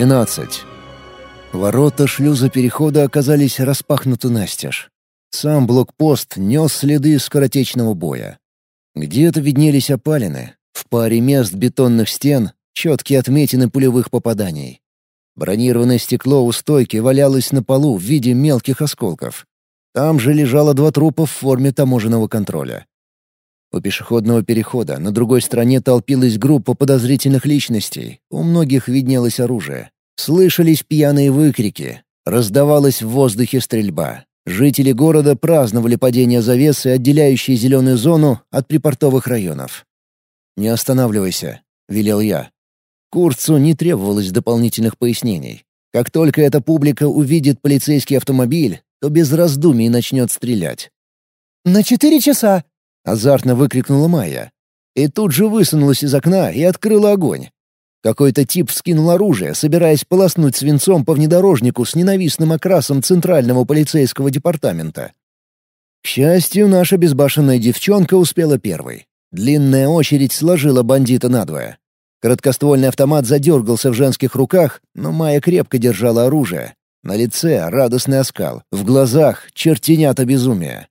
Двенадцать. Ворота шлюза перехода оказались распахнуты настежь. Сам блокпост нес следы скоротечного боя. Где-то виднелись опалины, в паре мест бетонных стен — четкие отметины пулевых попаданий. Бронированное стекло у стойки валялось на полу в виде мелких осколков. Там же лежало два трупа в форме таможенного контроля. У пешеходного перехода на другой стороне толпилась группа подозрительных личностей, у многих виднелось оружие. Слышались пьяные выкрики, раздавалась в воздухе стрельба. Жители города праздновали падение завесы, отделяющей зеленую зону от припортовых районов. «Не останавливайся», — велел я. Курцу не требовалось дополнительных пояснений. Как только эта публика увидит полицейский автомобиль, то без раздумий начнет стрелять. «На четыре часа!» — азартно выкрикнула Майя. И тут же высунулась из окна и открыла огонь. Какой-то тип вскинул оружие, собираясь полоснуть свинцом по внедорожнику с ненавистным окрасом Центрального полицейского департамента. К счастью, наша безбашенная девчонка успела первой. Длинная очередь сложила бандита надвое. Краткоствольный автомат задергался в женских руках, но Майя крепко держала оружие. На лице радостный оскал, в глазах чертенята безумия.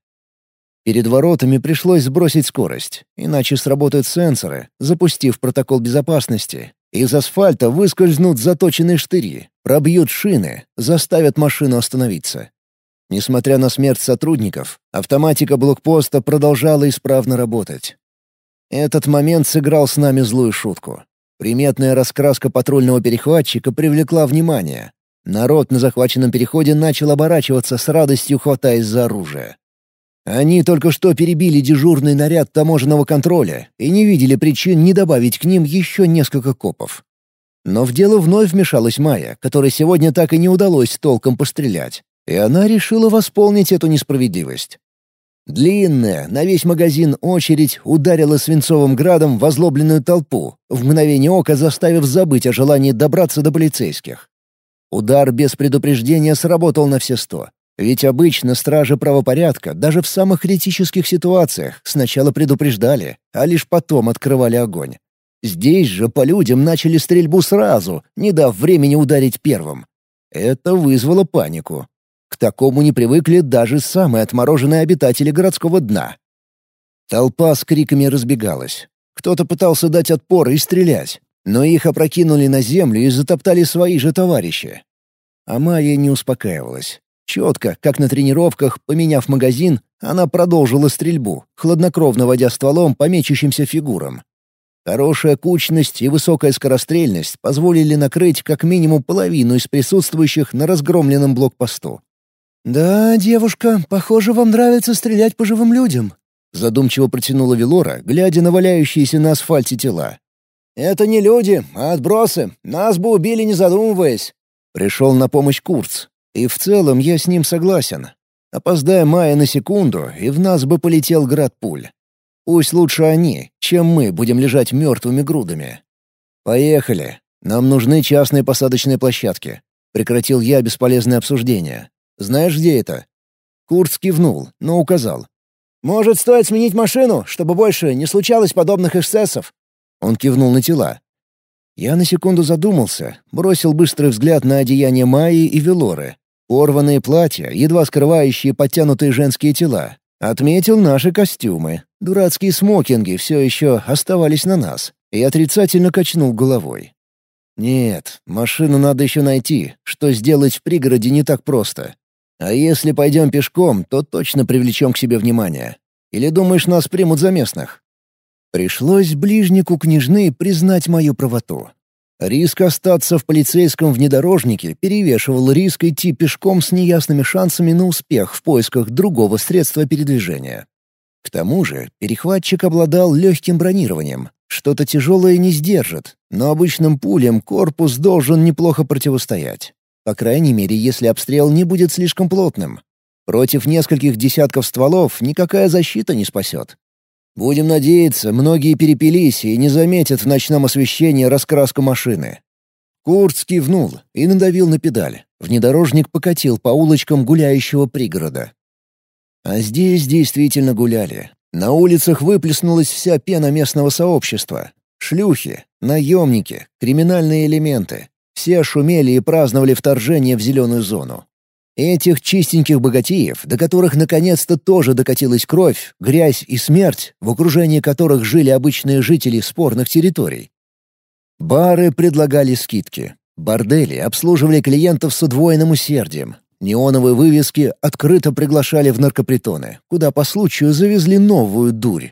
Перед воротами пришлось сбросить скорость, иначе сработают сенсоры, запустив протокол безопасности. Из асфальта выскользнут заточенные штыри, пробьют шины, заставят машину остановиться. Несмотря на смерть сотрудников, автоматика блокпоста продолжала исправно работать. Этот момент сыграл с нами злую шутку. Приметная раскраска патрульного перехватчика привлекла внимание. Народ на захваченном переходе начал оборачиваться с радостью, хватаясь за оружие. Они только что перебили дежурный наряд таможенного контроля и не видели причин не добавить к ним еще несколько копов. Но в дело вновь вмешалась Майя, которой сегодня так и не удалось толком пострелять, и она решила восполнить эту несправедливость. Длинная, на весь магазин очередь ударила свинцовым градом в озлобленную толпу, в мгновение ока заставив забыть о желании добраться до полицейских. Удар без предупреждения сработал на все сто. Ведь обычно стражи правопорядка даже в самых критических ситуациях сначала предупреждали, а лишь потом открывали огонь. Здесь же по людям начали стрельбу сразу, не дав времени ударить первым. Это вызвало панику. К такому не привыкли даже самые отмороженные обитатели городского дна. Толпа с криками разбегалась. Кто-то пытался дать отпор и стрелять, но их опрокинули на землю и затоптали свои же товарищи. А Майя не успокаивалась. Четко, как на тренировках, поменяв магазин, она продолжила стрельбу, хладнокровно водя стволом по мечущимся фигурам. Хорошая кучность и высокая скорострельность позволили накрыть как минимум половину из присутствующих на разгромленном блокпосту. «Да, девушка, похоже, вам нравится стрелять по живым людям», — задумчиво протянула Велора, глядя на валяющиеся на асфальте тела. «Это не люди, а отбросы. Нас бы убили, не задумываясь». Пришел на помощь Курц, и в целом я с ним согласен. Опоздая Майя на секунду, и в нас бы полетел град пуль. Пусть лучше они, чем мы будем лежать мертвыми грудами. Поехали. Нам нужны частные посадочные площадки. Прекратил я бесполезное обсуждение. Знаешь, где это? Курц кивнул, но указал. «Может, стоит сменить машину, чтобы больше не случалось подобных эксцессов?» Он кивнул на тела. Я на секунду задумался, бросил быстрый взгляд на одеяние Майи и Велоры. Порванные платья, едва скрывающие подтянутые женские тела. Отметил наши костюмы. Дурацкие смокинги все еще оставались на нас. И отрицательно качнул головой. Нет, машину надо еще найти, что сделать в пригороде не так просто. А если пойдем пешком, то точно привлечем к себе внимание. Или думаешь, нас примут за местных? Пришлось ближнику княжны признать мою правоту. Риск остаться в полицейском внедорожнике перевешивал риск идти пешком с неясными шансами на успех в поисках другого средства передвижения. К тому же перехватчик обладал легким бронированием. Что-то тяжелое не сдержит, но обычным пулям корпус должен неплохо противостоять. По крайней мере, если обстрел не будет слишком плотным. Против нескольких десятков стволов никакая защита не спасет. Будем надеяться, многие перепились и не заметят в ночном освещении раскраску машины. Курц кивнул и надавил на педаль. Внедорожник покатил по улочкам гуляющего пригорода. А здесь действительно гуляли. На улицах выплеснулась вся пена местного сообщества. Шлюхи, наемники, криминальные элементы. Все шумели и праздновали вторжение в зеленую зону. Этих чистеньких богатеев, до которых наконец-то тоже докатилась кровь, грязь и смерть, в окружении которых жили обычные жители спорных территорий. Бары предлагали скидки. Бордели обслуживали клиентов с удвоенным усердием. Неоновые вывески открыто приглашали в наркопритоны, куда по случаю завезли новую дурь.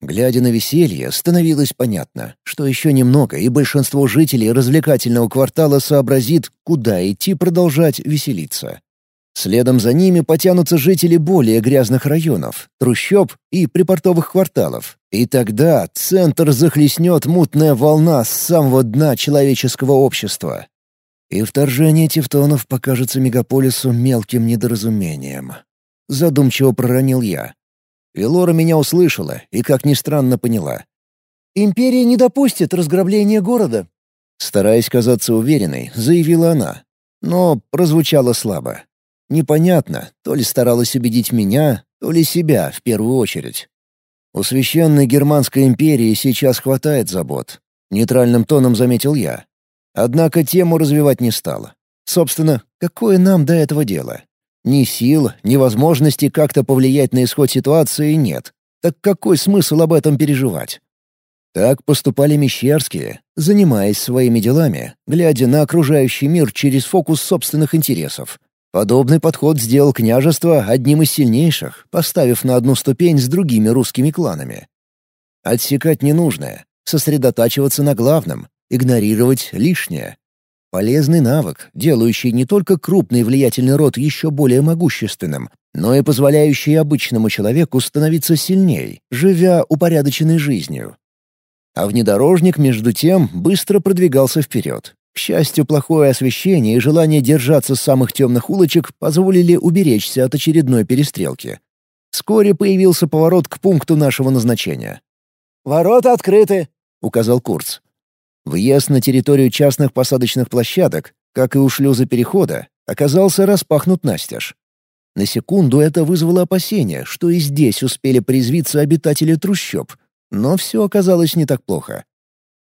Глядя на веселье, становилось понятно, что еще немного, и большинство жителей развлекательного квартала сообразит, куда идти продолжать веселиться. Следом за ними потянутся жители более грязных районов, трущоб и припортовых кварталов. И тогда центр захлестнет мутная волна с самого дна человеческого общества. И вторжение тевтонов покажется мегаполису мелким недоразумением. Задумчиво проронил я. Велора меня услышала и, как ни странно, поняла. «Империя не допустит разграбления города», Стараясь казаться уверенной, заявила она. Но прозвучало слабо. Непонятно, то ли старалась убедить меня, то ли себя в первую очередь. У священной Германской империи сейчас хватает забот. Нейтральным тоном заметил я. Однако тему развивать не стала. Собственно, какое нам до этого дело? Ни сил, ни возможности как-то повлиять на исход ситуации нет. Так какой смысл об этом переживать? Так поступали Мещерские, занимаясь своими делами, глядя на окружающий мир через фокус собственных интересов, Подобный подход сделал княжество одним из сильнейших, поставив на одну ступень с другими русскими кланами. Отсекать ненужное, сосредотачиваться на главном, игнорировать лишнее. Полезный навык, делающий не только крупный влиятельный род еще более могущественным, но и позволяющий обычному человеку становиться сильней, живя упорядоченной жизнью. А внедорожник, между тем, быстро продвигался вперед, к счастью, плохое освещение и желание держаться самых темных улочек позволили уберечься от очередной перестрелки. Вскоре появился поворот к пункту нашего назначения. «Ворота открыты», — указал Курц. Въезд на территорию частных посадочных площадок, как и у шлюза перехода, оказался распахнут настежь. На секунду это вызвало опасение, что и здесь успели призвиться обитатели трущоб, но все оказалось не так плохо.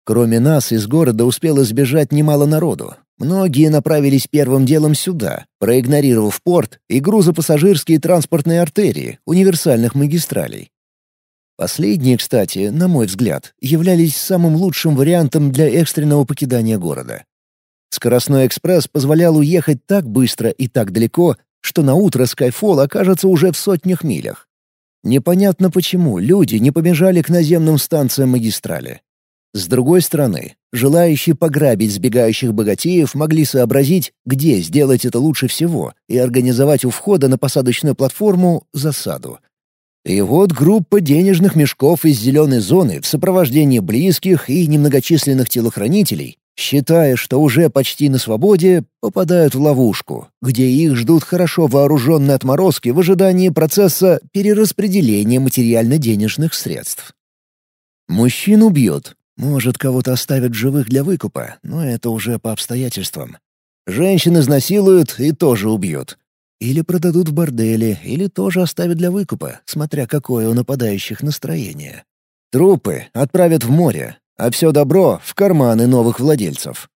Кроме нас из города успело сбежать немало народу. Многие направились первым делом сюда, проигнорировав порт и грузопассажирские транспортные артерии, универсальных магистралей. Последние, кстати, на мой взгляд, являлись самым лучшим вариантом для экстренного покидания города. Скоростной экспресс позволял уехать так быстро и так далеко, что на утро Skyfall окажется уже в сотнях милях. Непонятно почему люди не побежали к наземным станциям магистрали. С другой стороны, желающие пограбить сбегающих богатеев могли сообразить, где сделать это лучше всего, и организовать у входа на посадочную платформу засаду. И вот группа денежных мешков из зеленой зоны в сопровождении близких и немногочисленных телохранителей, считая, что уже почти на свободе, попадают в ловушку, где их ждут хорошо вооруженные отморозки в ожидании процесса перераспределения материально-денежных средств. Мужчин убьют, может, кого-то оставят живых для выкупа, но это уже по обстоятельствам. Женщин изнасилуют и тоже убьют. Или продадут в борделе, или тоже оставят для выкупа, смотря какое у нападающих настроение. Трупы отправят в море, а все добро — в карманы новых владельцев.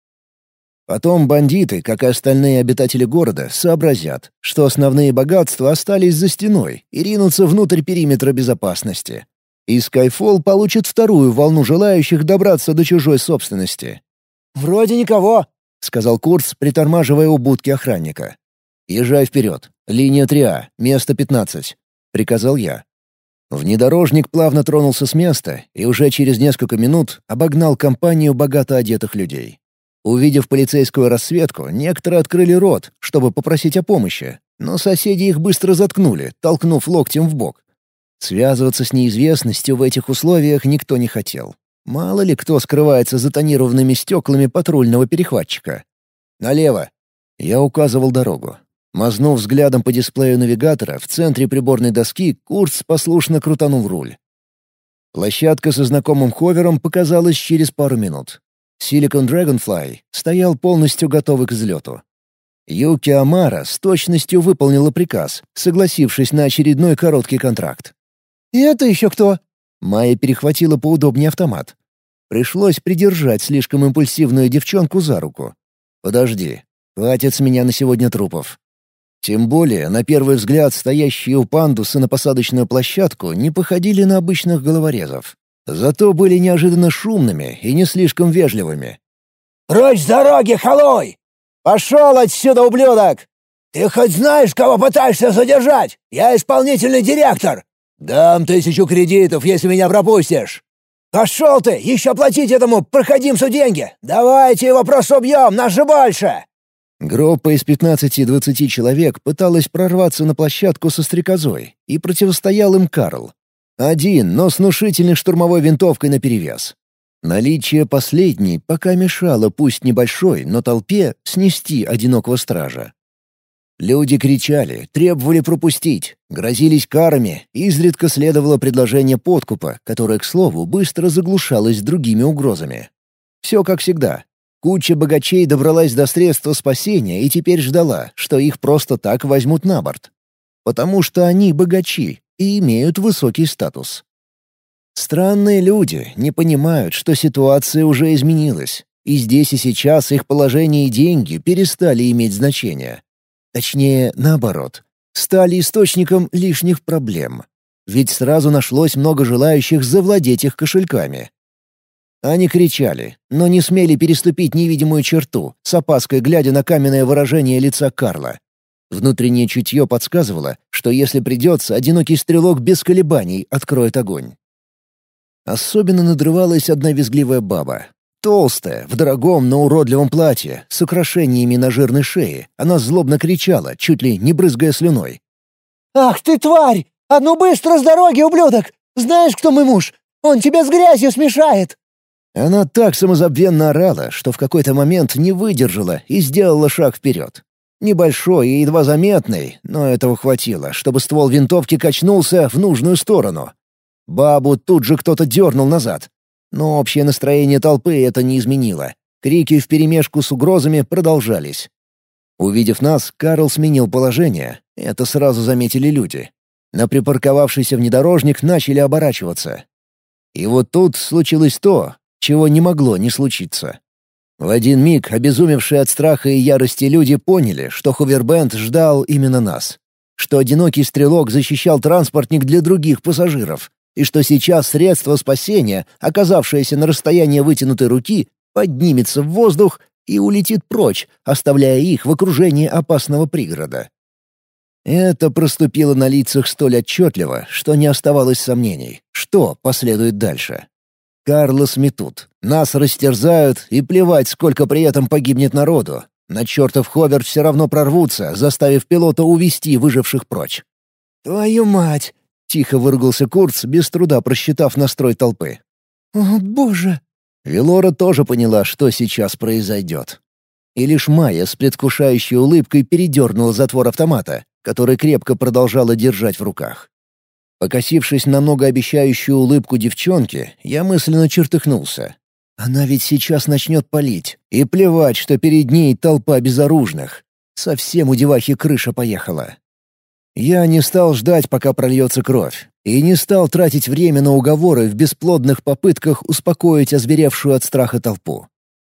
Потом бандиты, как и остальные обитатели города, сообразят, что основные богатства остались за стеной и ринутся внутрь периметра безопасности и Skyfall получит вторую волну желающих добраться до чужой собственности. «Вроде никого», — сказал Курц, притормаживая у будки охранника. «Езжай вперед. Линия 3А, место 15», — приказал я. Внедорожник плавно тронулся с места и уже через несколько минут обогнал компанию богато одетых людей. Увидев полицейскую рассветку, некоторые открыли рот, чтобы попросить о помощи, но соседи их быстро заткнули, толкнув локтем в бок. Связываться с неизвестностью в этих условиях никто не хотел. Мало ли кто скрывается за тонированными стеклами патрульного перехватчика. «Налево!» Я указывал дорогу. Мазнув взглядом по дисплею навигатора, в центре приборной доски Курц послушно крутанул руль. Площадка со знакомым ховером показалась через пару минут. Silicon Dragonfly стоял полностью готовый к взлету. Юки Амара с точностью выполнила приказ, согласившись на очередной короткий контракт. «И это еще кто?» Майя перехватила поудобнее автомат. Пришлось придержать слишком импульсивную девчонку за руку. Подожди, хватит с меня на сегодня трупов. Тем более, на первый взгляд, стоящие у пандуса на посадочную площадку не походили на обычных головорезов. Зато были неожиданно шумными и не слишком вежливыми. «Прочь с дороги, халой! Пошел отсюда, ублюдок! Ты хоть знаешь, кого пытаешься задержать? Я исполнительный директор! Дам тысячу кредитов, если меня пропустишь!» «Пошел ты! Еще платить этому проходимцу деньги! Давайте его просто убьем, нас же больше!» Группа из 15-20 человек пыталась прорваться на площадку со стрекозой, и противостоял им Карл. Один, но с внушительной штурмовой винтовкой наперевес. Наличие последней пока мешало пусть небольшой, но толпе снести одинокого стража. Люди кричали, требовали пропустить, грозились карами, изредка следовало предложение подкупа, которое, к слову, быстро заглушалось другими угрозами. Все как всегда. Куча богачей добралась до средства спасения и теперь ждала, что их просто так возьмут на борт. Потому что они богачи и имеют высокий статус. Странные люди не понимают, что ситуация уже изменилась, и здесь и сейчас их положение и деньги перестали иметь значение. Точнее, наоборот, стали источником лишних проблем. Ведь сразу нашлось много желающих завладеть их кошельками. Они кричали, но не смели переступить невидимую черту, с опаской глядя на каменное выражение лица Карла. Внутреннее чутье подсказывало, что если придется, одинокий стрелок без колебаний откроет огонь. Особенно надрывалась одна визгливая баба, Толстая, в дорогом, но уродливом платье, с украшениями на жирной шее, она злобно кричала, чуть ли не брызгая слюной. «Ах ты, тварь! А ну быстро с дороги, ублюдок! Знаешь, кто мой муж? Он тебя с грязью смешает!» Она так самозабвенно орала, что в какой-то момент не выдержала и сделала шаг вперед. Небольшой и едва заметный, но этого хватило, чтобы ствол винтовки качнулся в нужную сторону. Бабу тут же кто-то дернул назад. Но общее настроение толпы это не изменило. Крики вперемешку с угрозами продолжались. Увидев нас, Карл сменил положение. Это сразу заметили люди. На припарковавшийся внедорожник начали оборачиваться. И вот тут случилось то, чего не могло не случиться. В один миг обезумевшие от страха и ярости люди поняли, что Ховербенд ждал именно нас. Что одинокий стрелок защищал транспортник для других пассажиров и что сейчас средство спасения, оказавшееся на расстоянии вытянутой руки, поднимется в воздух и улетит прочь, оставляя их в окружении опасного пригорода. Это проступило на лицах столь отчетливо, что не оставалось сомнений, что последует дальше. Карлос метут, нас растерзают, и плевать, сколько при этом погибнет народу. На чертов Ховер все равно прорвутся, заставив пилота увести выживших прочь. «Твою мать! Тихо выругался Курц, без труда просчитав настрой толпы. «О, боже!» Велора тоже поняла, что сейчас произойдет. И лишь Майя с предвкушающей улыбкой передернула затвор автомата, который крепко продолжала держать в руках. Покосившись на многообещающую улыбку девчонки, я мысленно чертыхнулся. Она ведь сейчас начнет палить. И плевать, что перед ней толпа безоружных. Совсем у девахи крыша поехала. Я не стал ждать, пока прольется кровь, и не стал тратить время на уговоры в бесплодных попытках успокоить озверевшую от страха толпу.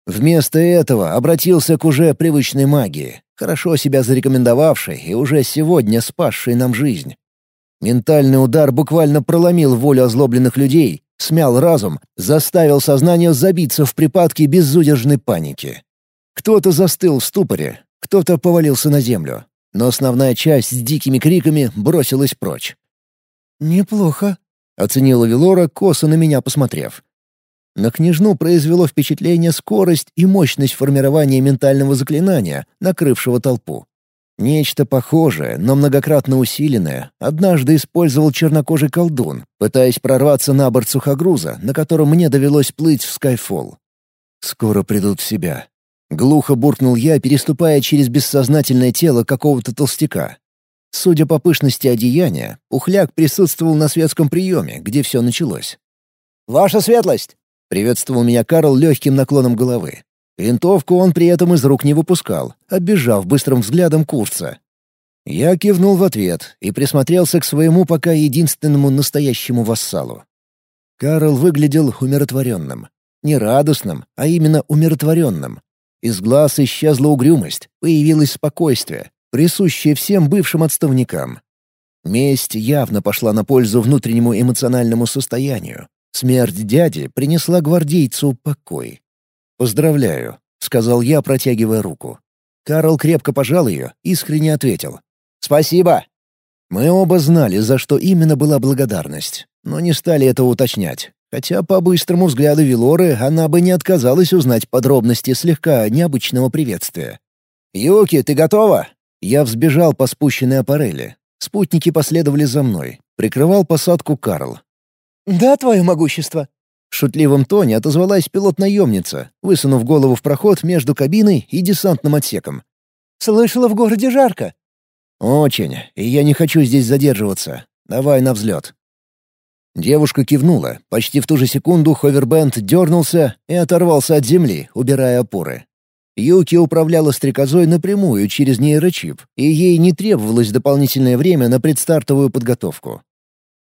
Вместо этого обратился к уже привычной магии, хорошо себя зарекомендовавшей и уже сегодня спасшей нам жизнь. Ментальный удар буквально проломил волю озлобленных людей, смял разум, заставил сознание забиться в припадке безудержной паники. Кто-то застыл в ступоре, кто-то повалился на землю, но основная часть с дикими криками бросилась прочь. «Неплохо», — оценила Велора, косо на меня посмотрев. На княжну произвело впечатление скорость и мощность формирования ментального заклинания, накрывшего толпу. Нечто похожее, но многократно усиленное, однажды использовал чернокожий колдун, пытаясь прорваться на борт сухогруза, на котором мне довелось плыть в Скайфолл. Скоро придут в себя. Глухо буркнул я, переступая через бессознательное тело какого-то толстяка. Судя по пышности одеяния, Ухляк присутствовал на светском приеме, где все началось. «Ваша светлость!» — приветствовал меня Карл легким наклоном головы. Винтовку он при этом из рук не выпускал, оббежав быстрым взглядом курса. Я кивнул в ответ и присмотрелся к своему пока единственному настоящему вассалу. Карл выглядел умиротворенным. Не радостным, а именно умиротворенным. Из глаз исчезла угрюмость, появилось спокойствие, присущее всем бывшим отставникам. Месть явно пошла на пользу внутреннему эмоциональному состоянию. Смерть дяди принесла гвардейцу покой. «Поздравляю», — сказал я, протягивая руку. Карл крепко пожал ее, искренне ответил. «Спасибо!» Мы оба знали, за что именно была благодарность, но не стали это уточнять. Хотя по быстрому взгляду Вилоры она бы не отказалась узнать подробности слегка необычного приветствия. «Юки, ты готова?» Я взбежал по спущенной аппарели. Спутники последовали за мной. Прикрывал посадку Карл. «Да, твое могущество». В шутливом тоне отозвалась пилот-наемница, высунув голову в проход между кабиной и десантным отсеком. «Слышала, в городе жарко». «Очень, и я не хочу здесь задерживаться. Давай на взлет». Девушка кивнула. Почти в ту же секунду ховербенд дернулся и оторвался от земли, убирая опоры. Юки управляла стрекозой напрямую через нейрочип, и ей не требовалось дополнительное время на предстартовую подготовку.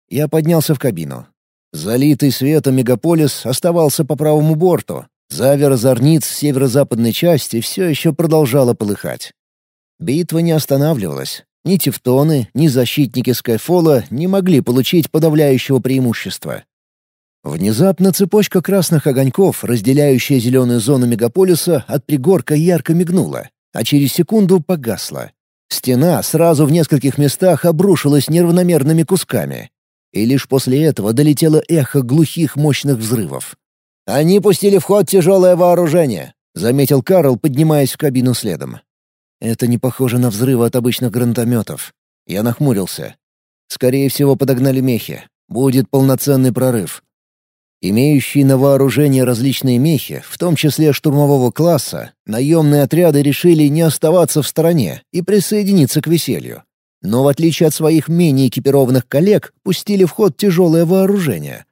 Я поднялся в кабину. Залитый светом мегаполис оставался по правому борту. Завер зорниц в северо-западной части все еще продолжала полыхать. Битва не останавливалась. Ни тевтоны, ни защитники Скайфола не могли получить подавляющего преимущества. Внезапно цепочка красных огоньков, разделяющая зеленую зону мегаполиса, от пригорка ярко мигнула, а через секунду погасла. Стена сразу в нескольких местах обрушилась неравномерными кусками. И лишь после этого долетело эхо глухих мощных взрывов. «Они пустили в ход тяжелое вооружение», — заметил Карл, поднимаясь в кабину следом. Это не похоже на взрывы от обычных гранатометов. Я нахмурился. Скорее всего, подогнали мехи. Будет полноценный прорыв. Имеющие на вооружении различные мехи, в том числе штурмового класса, наемные отряды решили не оставаться в стороне и присоединиться к веселью. Но в отличие от своих менее экипированных коллег, пустили в ход тяжелое вооружение.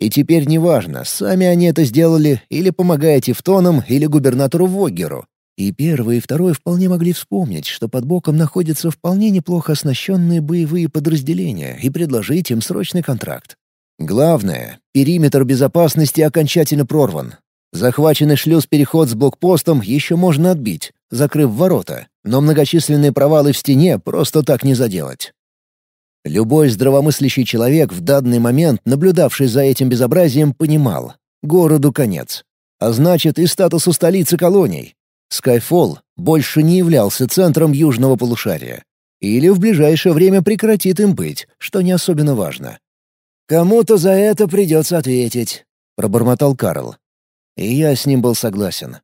И теперь неважно, сами они это сделали или помогая Тевтонам или губернатору Воггеру. И первый и второй вполне могли вспомнить, что под боком находятся вполне неплохо оснащенные боевые подразделения и предложить им срочный контракт. Главное, периметр безопасности окончательно прорван. Захваченный шлюз-переход с блокпостом еще можно отбить, закрыв ворота, но многочисленные провалы в стене просто так не заделать. Любой здравомыслящий человек в данный момент, наблюдавший за этим безобразием, понимал — городу конец. А значит, и статусу столицы колоний. Скайфолл больше не являлся центром южного полушария. Или в ближайшее время прекратит им быть, что не особенно важно. «Кому-то за это придется ответить», — пробормотал Карл. И я с ним был согласен.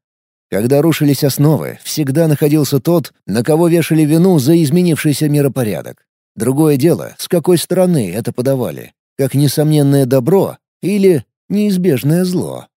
Когда рушились основы, всегда находился тот, на кого вешали вину за изменившийся миропорядок. Другое дело, с какой стороны это подавали, как несомненное добро или неизбежное зло.